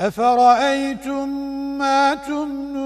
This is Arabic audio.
أفرأيتم ما تمنون